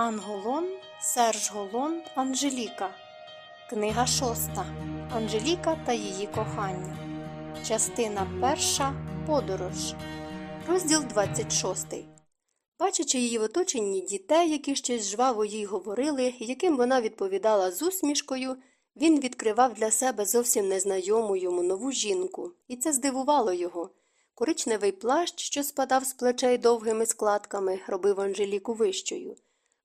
Анголон, Серж Голон, Анжеліка. Книга шоста. Анжеліка та її кохання. Частина перша. Подорож. Розділ 26. Бачачи її в оточенні дітей, які щось жваво їй говорили, яким вона відповідала з усмішкою, він відкривав для себе зовсім незнайому йому нову жінку, і це здивувало його. Коричневий плащ, що спадав з плечей довгими складками, робив Анжеліку вищою.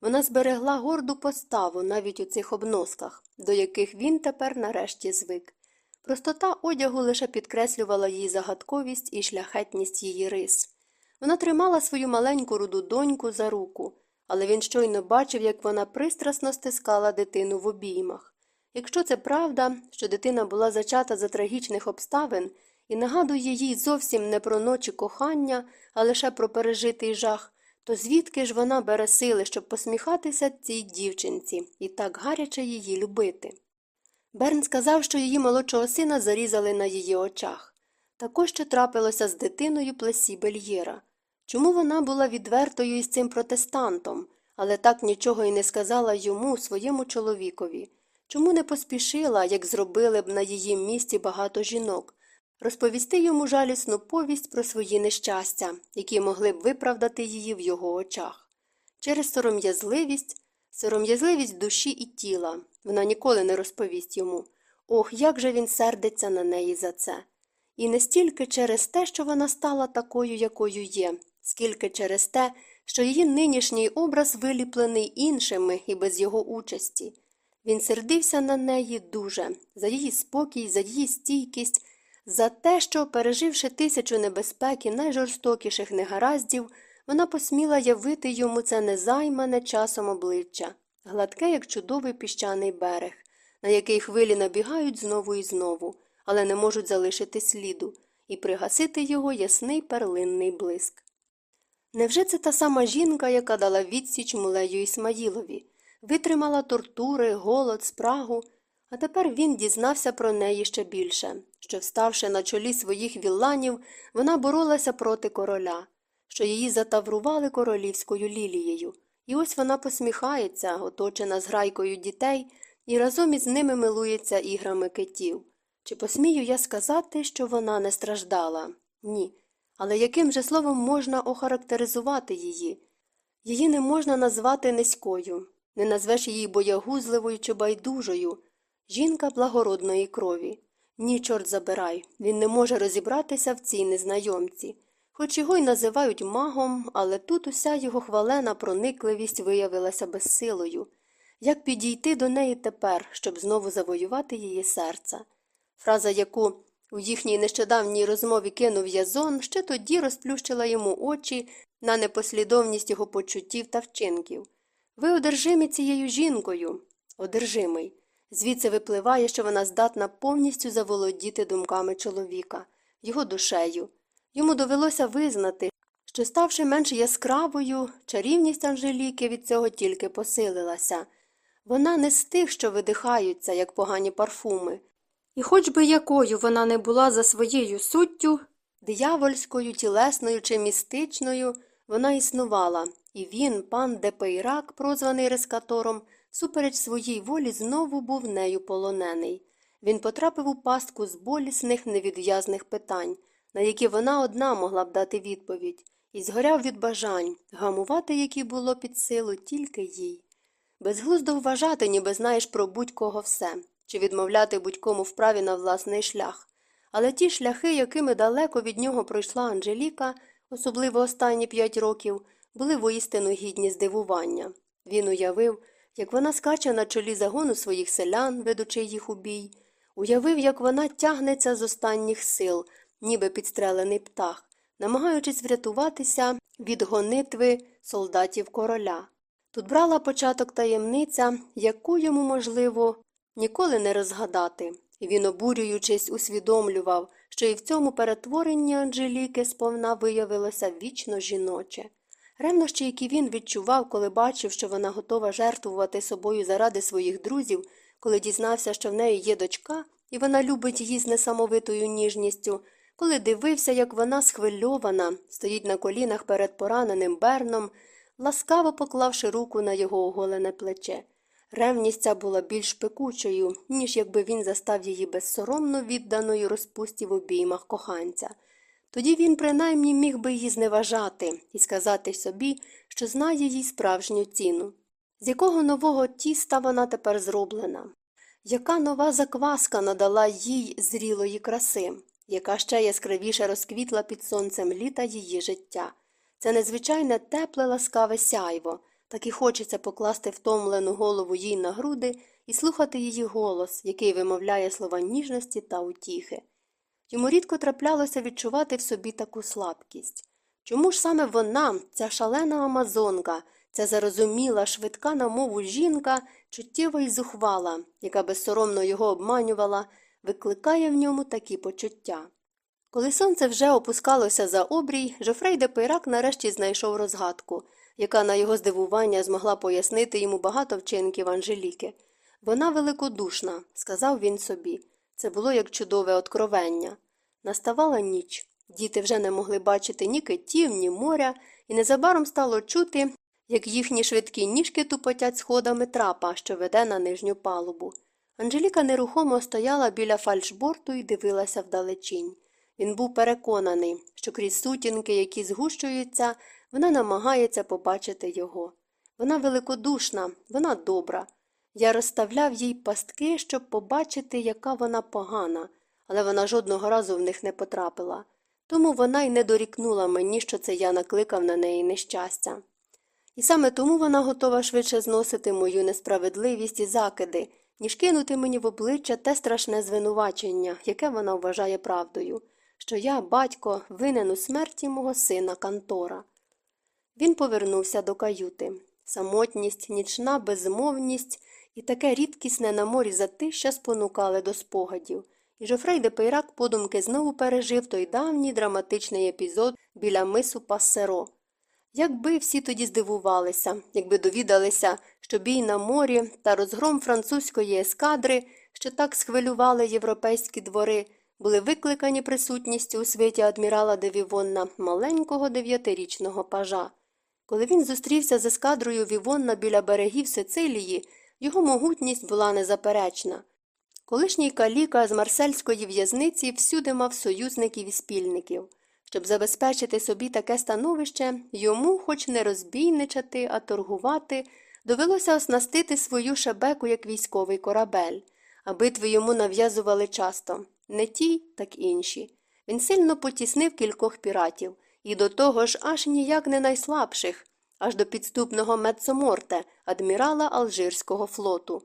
Вона зберегла горду поставу навіть у цих обносках, до яких він тепер нарешті звик. Простота одягу лише підкреслювала її загадковість і шляхетність її рис. Вона тримала свою маленьку руду доньку за руку, але він щойно бачив, як вона пристрасно стискала дитину в обіймах. Якщо це правда, що дитина була зачата за трагічних обставин і нагадує їй зовсім не про ночі кохання, а лише про пережитий жах, то звідки ж вона бере сили, щоб посміхатися цій дівчинці і так гаряче її любити? Берн сказав, що її молодшого сина зарізали на її очах. Також що трапилося з дитиною плесі Бельєра. Чому вона була відвертою із цим протестантом, але так нічого й не сказала йому, своєму чоловікові? Чому не поспішила, як зробили б на її місці багато жінок, розповісти йому жалісну повість про свої нещастя, які могли б виправдати її в його очах. Через сором'язливість, сором'язливість душі і тіла вона ніколи не розповість йому. Ох, як же він сердиться на неї за це. І не стільки через те, що вона стала такою, якою є, скільки через те, що її нинішній образ виліплений іншими і без його участі. Він сердився на неї дуже, за її спокій, за її стійкість, за те, що, переживши тисячу небезпек і найжорстокіших негараздів, вона посміла явити йому це незаймане часом обличчя, гладке, як чудовий піщаний берег, на який хвилі набігають знову і знову, але не можуть залишити сліду, і пригасити його ясний перлинний блиск. Невже це та сама жінка, яка дала відсіч мулею Ісмаїлові, витримала тортури, голод, спрагу, а тепер він дізнався про неї ще більше, що, вставши на чолі своїх вілланів, вона боролася проти короля, що її затаврували королівською лілією, і ось вона посміхається, оточена зграйкою дітей, і разом із ними милується іграми китів. Чи посмію я сказати, що вона не страждала? Ні. Але яким же словом можна охарактеризувати її? Її не можна назвати низькою, не назвеш її боягузливою чи байдужою, жінка благородної крові. Ні, чорт забирай, він не може розібратися в цій незнайомці. Хоч його й називають магом, але тут уся його хвалена проникливість виявилася безсилою. Як підійти до неї тепер, щоб знову завоювати її серце? Фраза, яку у їхній нещодавній розмові кинув язон, ще тоді розплющила йому очі на непослідовність його почуттів та вчинків. Ви одержимі цією жінкою, одержимий. Звідси випливає, що вона здатна повністю заволодіти думками чоловіка, його душею. Йому довелося визнати, що, ставши менш яскравою, чарівність Анжеліки від цього тільки посилилася. Вона не з тих, що видихаються, як погані парфуми. І хоч би якою вона не була за своєю суттю, диявольською, тілесною чи містичною, вона існувала, і він, пан де Пейрак, прозваний рескатором, всупереч своїй волі знову був нею полонений. Він потрапив у пастку з болісних невідв'язних питань, на які вона одна могла б дати відповідь, і згоряв від бажань, гамувати які було під силу тільки їй. Безглуздо вважати, ніби знаєш про будь-кого все, чи відмовляти будь-кому вправі на власний шлях. Але ті шляхи, якими далеко від нього пройшла Анжеліка, особливо останні п'ять років, були воістину гідні здивування. Він уявив, як вона скаче на чолі загону своїх селян, ведучи їх у бій, уявив, як вона тягнеться з останніх сил, ніби підстрелений птах, намагаючись врятуватися від гонитви солдатів короля. Тут брала початок таємниця, яку йому, можливо, ніколи не розгадати, він, обурюючись, усвідомлював, що і в цьому перетворенні Анжеліки сповна виявилося вічно жіноче. Ревнощі, які він відчував, коли бачив, що вона готова жертвувати собою заради своїх друзів, коли дізнався, що в неї є дочка, і вона любить її з несамовитою ніжністю, коли дивився, як вона схвильована, стоїть на колінах перед пораненим Берном, ласкаво поклавши руку на його оголене плече. Ревність ця була більш пекучою, ніж якби він застав її безсоромно відданою розпусті в обіймах коханця. Тоді він принаймні міг би її зневажати і сказати собі, що знає їй справжню ціну. З якого нового тіста вона тепер зроблена? Яка нова закваска надала їй зрілої краси, яка ще яскравіше розквітла під сонцем літа її життя? Це незвичайне тепле ласкаве сяйво, так і хочеться покласти втомлену голову їй на груди і слухати її голос, який вимовляє слова ніжності та утіхи. Йому рідко траплялося відчувати в собі таку слабкість. Чому ж саме вона, ця шалена амазонка, ця зарозуміла, швидка на мову жінка, чуттєва і зухвала, яка безсоромно його обманювала, викликає в ньому такі почуття? Коли сонце вже опускалося за обрій, Жофрей де Пейрак нарешті знайшов розгадку, яка на його здивування змогла пояснити йому багато вчинків Анжеліки. Вона великодушна, сказав він собі. Це було як чудове откровення. Наставала ніч. Діти вже не могли бачити ні китів, ні моря, і незабаром стало чути, як їхні швидкі ніжки тупотять сходами трапа, що веде на нижню палубу. Анжеліка нерухомо стояла біля фальшборту і дивилася вдалечінь. Він був переконаний, що крізь сутінки, які згущуються, вона намагається побачити його. Вона великодушна, вона добра. Я розставляв їй пастки, щоб побачити, яка вона погана, але вона жодного разу в них не потрапила. Тому вона й не дорікнула мені, що це я накликав на неї нещастя. І саме тому вона готова швидше зносити мою несправедливість і закиди, ніж кинути мені в обличчя те страшне звинувачення, яке вона вважає правдою, що я, батько, винен у смерті мого сина Кантора. Він повернувся до каюти. Самотність, нічна безмовність і таке рідкісне на морі затища спонукали до спогадів, Жофрей де Пейрак подумки знову пережив той давній драматичний епізод біля мису Пассеро. Якби всі тоді здивувалися, якби довідалися, що бій на морі та розгром французької ескадри, що так схвилювали європейські двори, були викликані присутністю у світі адмірала де Вівонна маленького дев'ятирічного пажа. Коли він зустрівся з ескадрою Вівонна біля берегів Сицилії, його могутність була незаперечна. Колишній каліка з марсельської в'язниці всюди мав союзників і спільників. Щоб забезпечити собі таке становище, йому, хоч не розбійничати, а торгувати, довелося оснастити свою шебеку як військовий корабель, а битви йому нав'язували часто не ті, так інші. Він сильно потіснив кількох піратів, і до того ж аж ніяк не найслабших, аж до підступного Мецоморте, адмірала Алжирського флоту.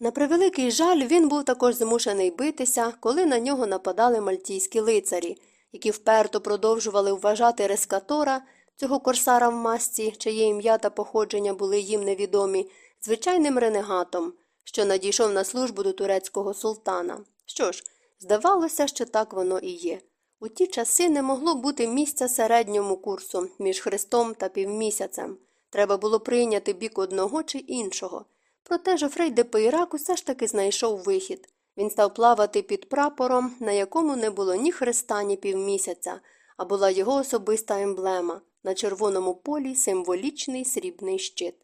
На превеликий жаль, він був також змушений битися, коли на нього нападали мальтійські лицарі, які вперто продовжували вважати рескатора, цього корсара в масці, чиє ім'я та походження були їм невідомі, звичайним ренегатом, що надійшов на службу до турецького султана. Що ж, здавалося, що так воно і є. У ті часи не могло бути місця середньому курсу між Христом та півмісяцем. Треба було прийняти бік одного чи іншого. Проте Жофрей де Пейрак усе ж таки знайшов вихід. Він став плавати під прапором, на якому не було ні хреста, ні півмісяця, а була його особиста емблема на червоному полі символічний срібний щит.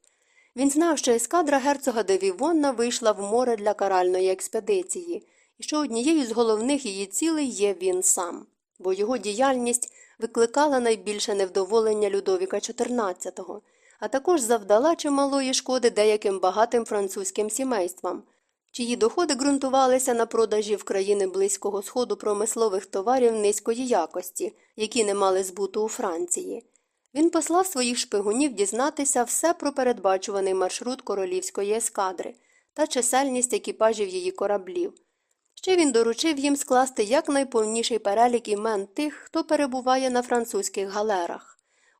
Він знав, що ескадра герцога де Вівонна вийшла в море для каральної експедиції, і що однією з головних її цілей є він сам, бо його діяльність викликала найбільше невдоволення Людовіка XIV, а також завдала чималої шкоди деяким багатим французьким сімействам, чиї доходи ґрунтувалися на продажі в країни Близького Сходу промислових товарів низької якості, які не мали збуту у Франції. Він послав своїх шпигунів дізнатися все про передбачуваний маршрут королівської ескадри та чисельність екіпажів її кораблів. Ще він доручив їм скласти якнайповніший перелік імен тих, хто перебуває на французьких галерах.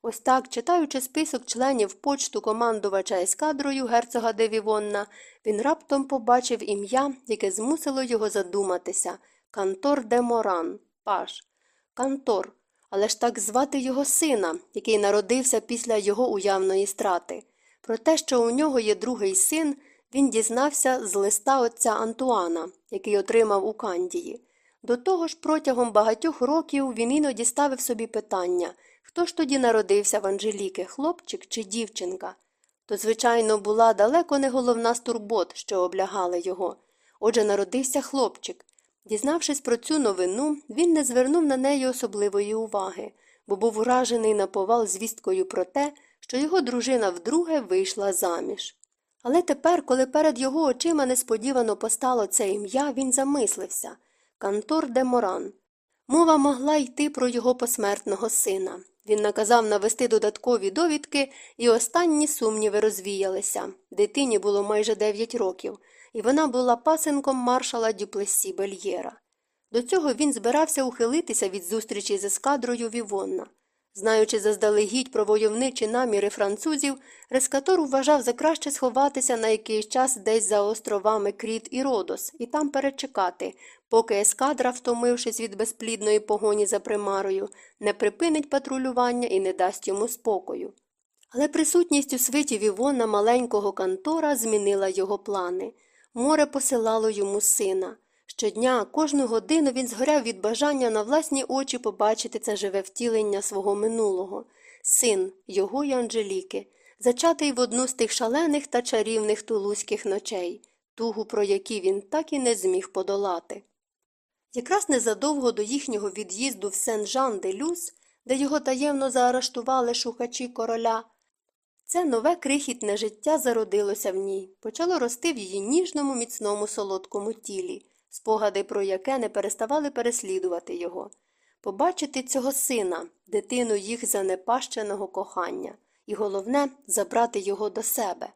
Ось так, читаючи список членів почту командувача ескадрою герцога де Вівонна, він раптом побачив ім'я, яке змусило його задуматися Кантор де Моран, Паш. Кантор, але ж так звати його сина, який народився після його уявної страти. Про те, що у нього є другий син, він дізнався з листа отця Антуана, який отримав у Кандії. До того ж, протягом багатьох років він іноді ставив собі питання Хто ж тоді народився в Анжеліки, хлопчик чи дівчинка? То, звичайно, була далеко не головна з турбот, що облягали його. Отже, народився хлопчик. Дізнавшись про цю новину, він не звернув на неї особливої уваги, бо був уражений на повал звісткою про те, що його дружина вдруге вийшла заміж. Але тепер, коли перед його очима несподівано постало це ім'я, він замислився Кантор де Моран. Мова могла йти про його посмертного сина. Він наказав навести додаткові довідки, і останні сумніви розвіялися. Дитині було майже дев'ять років, і вона була пасенком маршала Дюплесі Бельєра. До цього він збирався ухилитися від зустрічі з ескадрою Вівонна. Знаючи заздалегідь про войовничі наміри французів, Рескатор вважав за краще сховатися на якийсь час десь за островами Кріт і Родос і там перечекати, поки ескадра, втомившись від безплідної погоні за примарою, не припинить патрулювання і не дасть йому спокою. Але присутність у свиті Вівона маленького кантора змінила його плани. Море посилало йому сина. Щодня, кожну годину він згоряв від бажання на власні очі побачити це живе втілення свого минулого, син його й Анжеліки, зачатий в одну з тих шалених та чарівних тулузьких ночей, тугу, про які він так і не зміг подолати. Якраз незадовго до їхнього від'їзду в Сен-Жан-де-Люс, де його таємно заарештували шукачі короля, це нове крихітне життя зародилося в ній, почало рости в її ніжному, міцному солодкому тілі спогади про яке не переставали переслідувати його, побачити цього сина, дитину їх занепащеного кохання, і головне забрати його до себе.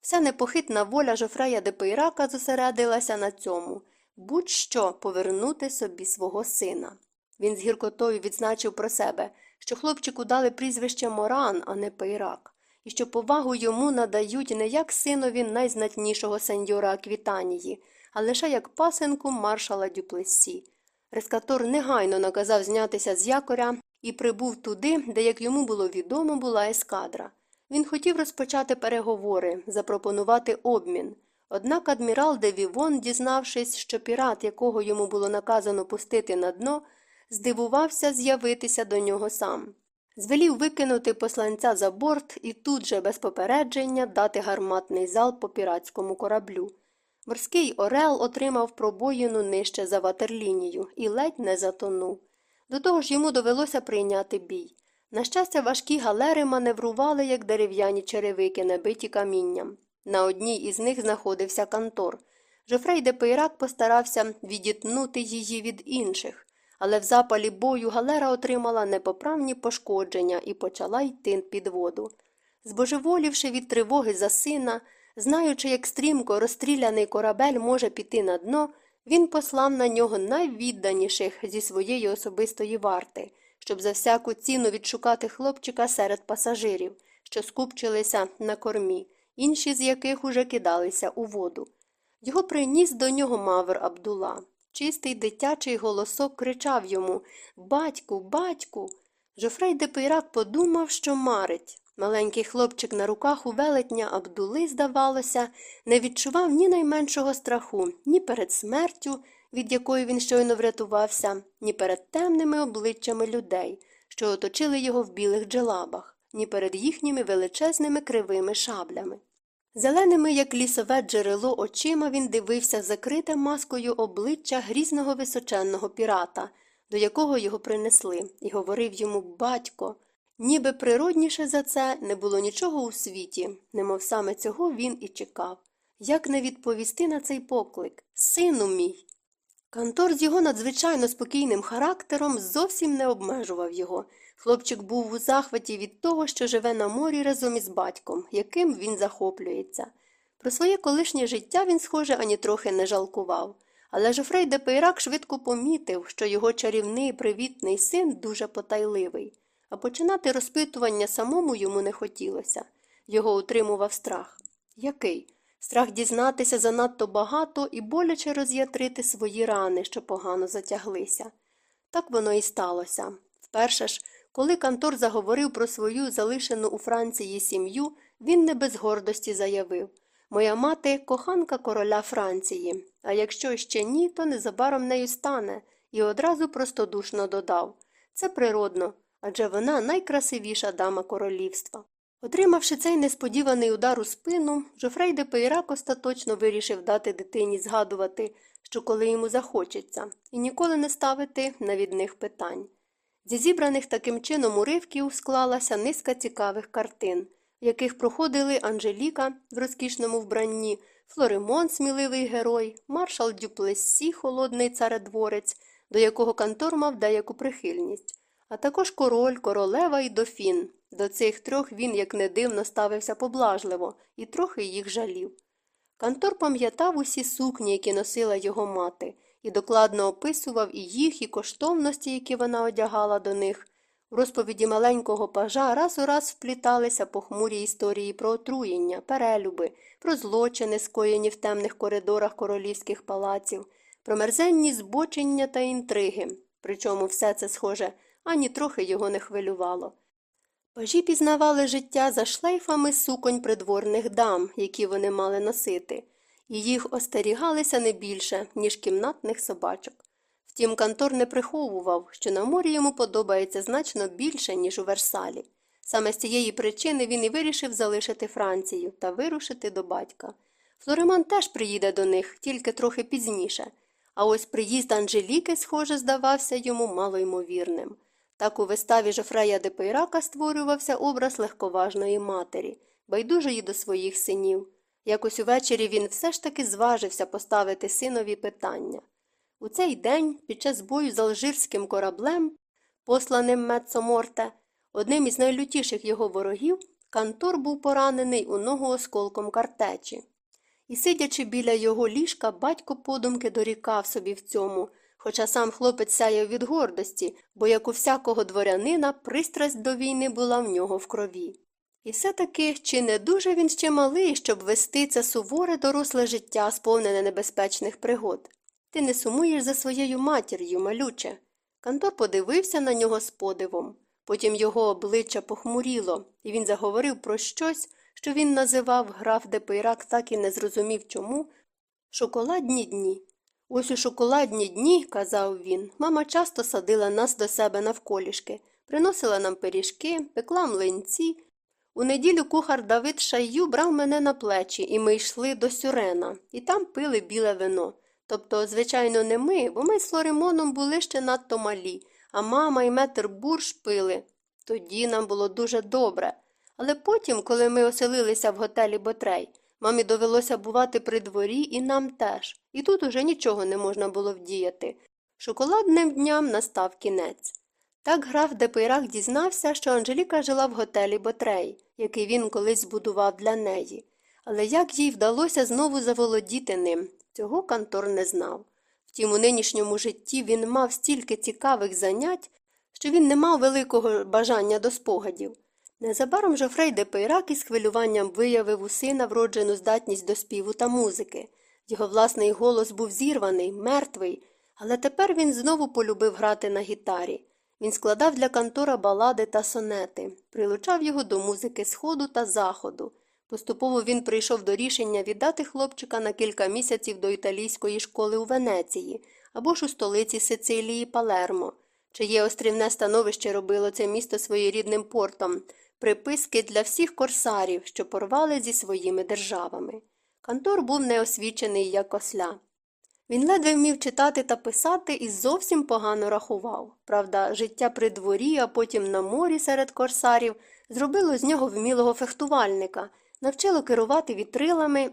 Вся непохитна воля Жофрея де Пейрака зосередилася на цьому будь що повернути собі свого сина. Він з гіркотою відзначив про себе, що хлопчику дали прізвище Моран, а не Пейрак, і що повагу йому надають не як синові найзнатнішого сеньора Аквітанії, а лише як пасенку маршала Дюплесі. Рескатор негайно наказав знятися з якоря і прибув туди, де, як йому було відомо, була ескадра. Він хотів розпочати переговори, запропонувати обмін. Однак адмірал де Вівон, дізнавшись, що пірат, якого йому було наказано пустити на дно, здивувався з'явитися до нього сам. Звелів викинути посланця за борт і тут же без попередження дати гарматний зал по піратському кораблю. Морський Орел отримав пробоїну нижче за ватерлінію і ледь не затонув. До того ж йому довелося прийняти бій. На щастя, важкі галери маневрували, як дерев'яні черевики, набиті камінням. На одній із них знаходився кантор. Жофрей де Пейрак постарався відітнути її від інших, але в запалі бою галера отримала непоправні пошкодження і почала йти під воду. Збожеволівши від тривоги за сина, Знаючи, як стрімко розстріляний корабель може піти на дно, він послав на нього найвідданіших зі своєї особистої варти, щоб за всяку ціну відшукати хлопчика серед пасажирів, що скупчилися на кормі, інші з яких уже кидалися у воду. Його приніс до нього Мавр Абдула. Чистий дитячий голосок кричав йому Батьку, батьку. Жофрей де подумав, що марить. Маленький хлопчик на руках у велетня Абдули, здавалося, не відчував ні найменшого страху ні перед смертю, від якої він щойно врятувався, ні перед темними обличчями людей, що оточили його в білих джелабах, ні перед їхніми величезними кривими шаблями. Зеленими, як лісове джерело, очима він дивився закрите маскою обличчя грізного височенного пірата, до якого його принесли, і говорив йому батько. Ніби природніше за це не було нічого у світі, немов саме цього він і чекав. Як не відповісти на цей поклик Сину мій. Кантор з його надзвичайно спокійним характером зовсім не обмежував його. Хлопчик був у захваті від того, що живе на морі разом із батьком, яким він захоплюється. Про своє колишнє життя він, схоже, ані трохи не жалкував. Але Жофрей де Пейрак швидко помітив, що його чарівний привітний син дуже потайливий а починати розпитування самому йому не хотілося. Його утримував страх. Який? Страх дізнатися занадто багато і боляче роз'ятрити свої рани, що погано затяглися. Так воно і сталося. Вперше ж, коли Кантор заговорив про свою залишену у Франції сім'ю, він не без гордості заявив Моя мати коханка короля Франції, а якщо ще ні, то незабаром нею стане, і одразу простодушно додав Це природно, адже вона найкрасивіша дама королівства. Отримавши цей несподіваний удар у спину, Жофрей де Пейрак остаточно вирішив дати дитині згадувати, що коли йому захочеться, і ніколи не ставити навідних питань. Зі зібраних таким чином уривків склалася низка цікавих картин, в яких проходили Анжеліка в розкішному вбранні, Флоремон, сміливий герой, маршал Дюплессі, холодний царедворець, до якого Кантор мав деяку прихильність, а також король, королева і дофін. До цих трьох він, як не дивно, ставився поблажливо і трохи їх жалів. Кантор пам'ятав усі сукні, які носила його мати, і докладно описував і їх, і коштовності, які вона одягала до них. У розповіді маленького пажа раз у раз впліталися похмурі історії про отруєння, перелюби, про злочини, скоєні в темних коридорах королівських палаців, про мерзенні збочення та інтриги, причому все це, схоже, ані трохи його не хвилювало. Пажі пізнавали життя за шлейфами суконь придворних дам, які вони мали носити, і їх остерігалися не більше, ніж кімнатних собачок. Втім, Кантор не приховував, що на морі йому подобається значно більше, ніж у Версалі. Саме з цієї причини він і вирішив залишити Францію та вирушити до батька. Флоремон теж приїде до них, тільки трохи пізніше, а ось приїзд Анжеліки, схоже, здавався йому малоймовірним. Так у виставі Жофрея де Пейрака створювався образ легковажної матері, байдужої до своїх синів. Якось увечері він все ж таки зважився поставити синові питання. У цей день, під час бою з алжирським кораблем, посланим Мецоморте, одним із найлютіших його ворогів, Кантор був поранений у ногу осколком картечі. І, сидячи біля його ліжка, батько подумки дорікав собі в цьому, хоча сам хлопець сяяв від гордості, бо, як у всякого дворянина, пристрасть до війни була в нього в крові. І все таки, чи не дуже він ще малий, щоб вести це суворе доросле життя, сповнене небезпечних пригод? Ти не сумуєш за своєю матір'ю, малюче. Кантор подивився на нього з подивом. Потім його обличчя похмуріло, і він заговорив про щось, що він називав граф де Пейрак, так і не зрозумів чому. Шоколадні дні. Ось у шоколадні дні, казав він, мама часто садила нас до себе навколішки, приносила нам пиріжки, пекла млинці. У неділю кухар Давид Шайю брав мене на плечі, і ми йшли до Сюрена, і там пили біле вино. Тобто, звичайно, не ми, бо ми з Флоремоном були ще надто малі, а мама і метр бурш пили. Тоді нам було дуже добре. Але потім, коли ми оселилися в готелі Ботрей, мамі довелося бувати при дворі і нам теж, і тут уже нічого не можна було вдіяти. Шоколадним дням настав кінець. Так граф де Пейрак дізнався, що Анжеліка жила в готелі Ботрей, який він колись збудував для неї. Але як їй вдалося знову заволодіти ним, цього Кантор не знав. Втім, у нинішньому житті він мав стільки цікавих занять, що він не мав великого бажання до спогадів. Незабаром Жофрей де Пейрак із хвилюванням виявив у сина вроджену здатність до співу та музики. Його власний голос був зірваний, мертвий, але тепер він знову полюбив грати на гітарі. Він складав для Кантора балади та сонети, прилучав його до музики сходу та заходу. Поступово він прийшов до рішення віддати хлопчика на кілька місяців до італійської школи у Венеції або ж у столиці Сицилії Палермо, чиє острівне становище робило це місто своєрідним портом, приписки для всіх корсарів, що порвали зі своїми державами. Кантор був неосвічений як осля. Він ледве вмів читати та писати і зовсім погано рахував. Правда, життя при дворі, а потім на морі серед корсарів зробило з нього вмілого фехтувальника, навчило керувати вітрилами,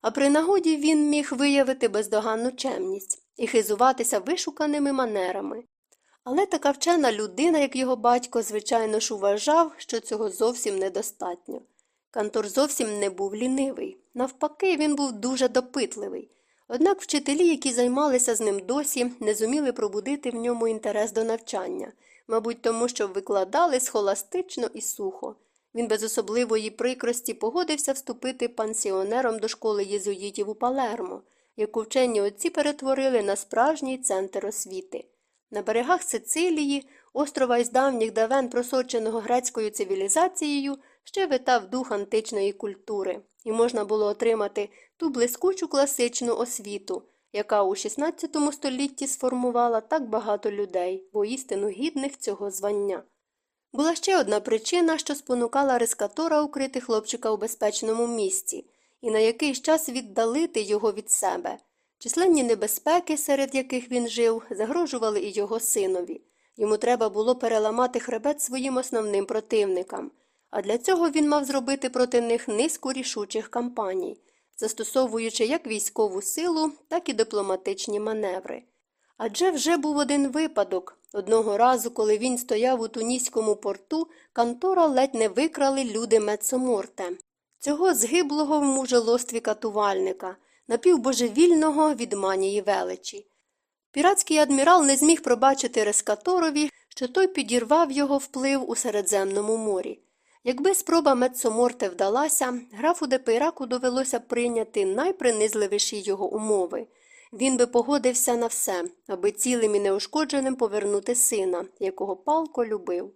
а при нагоді він міг виявити бездоганну чемність і хизуватися вишуканими манерами. Але така вчена людина, як його батько, звичайно ж вважав, що цього зовсім недостатньо. Кантор зовсім не був лінивий. Навпаки, він був дуже допитливий. Однак вчителі, які займалися з ним досі, не зуміли пробудити в ньому інтерес до навчання, мабуть, тому що викладали схоластично і сухо. Він без особливої прикрості погодився вступити пансіонером до школи єзуїтів у Палермо, яку вчені отці перетворили на справжній центр освіти. На берегах Сицилії, острова із давніх давен просоченого грецькою цивілізацією, ще витав дух античної культури, і можна було отримати ту блискучу класичну освіту, яка у XVI столітті сформувала так багато людей, воістину гідних цього звання. Була ще одна причина, що спонукала рескатора укрити хлопчика у безпечному місці і на якийсь час віддалити його від себе. Численні небезпеки, серед яких він жив, загрожували і його синові. Йому треба було переламати хребет своїм основним противникам, а для цього він мав зробити проти них низку рішучих кампаній, застосовуючи як військову силу, так і дипломатичні маневри. Адже вже був один випадок. Одного разу, коли він стояв у туніському порту, кантора ледь не викрали люди Мецоморте, цього згиблого в мужелостві катувальника, напівбожевільного від манії величі. Піратський адмірал не зміг пробачити Рескаторові, що той підірвав його вплив у Середземному морі. Якби спроба Мецоморте вдалася, графу Депейраку довелося прийняти найпринизливіші його умови. Він би погодився на все, аби цілим і неушкодженим повернути сина, якого палко любив.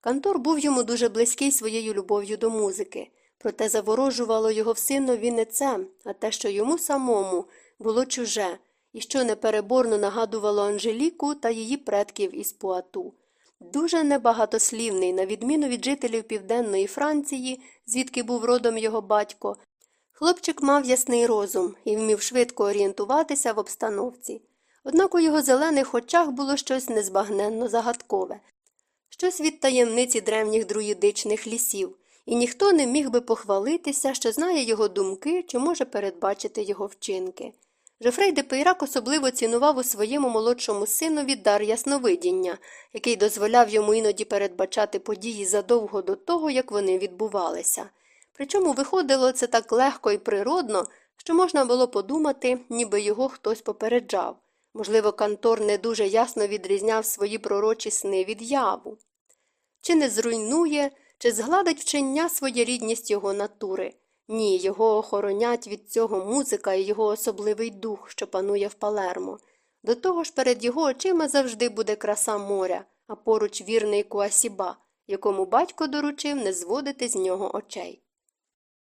Кантор був йому дуже близький своєю любов'ю до музики, проте заворожувало його в синові не це, а те, що йому самому було чуже, і що непереборно нагадувало Анжеліку та її предків із Пуату. Дуже небагатослівний, на відміну від жителів Південної Франції, звідки був родом його батько, Хлопчик мав ясний розум і вмів швидко орієнтуватися в обстановці. Однак у його зелених очах було щось незбагненно загадкове, щось від таємниці древніх друїдичних лісів, і ніхто не міг би похвалитися, що знає його думки чи може передбачити його вчинки. Жофрей де Пейрак особливо цінував у своєму молодшому синові дар ясновидіння, який дозволяв йому іноді передбачати події задовго до того, як вони відбувалися. Причому виходило це так легко і природно, що можна було подумати, ніби його хтось попереджав. Можливо, Кантор не дуже ясно відрізняв свої пророчі сни від яву. Чи не зруйнує, чи згладить вчення своєрідність його натури. Ні, його охоронять від цього музика і його особливий дух, що панує в Палермо. До того ж перед його очима завжди буде краса моря, а поруч вірний Куасіба, якому батько доручив не зводити з нього очей.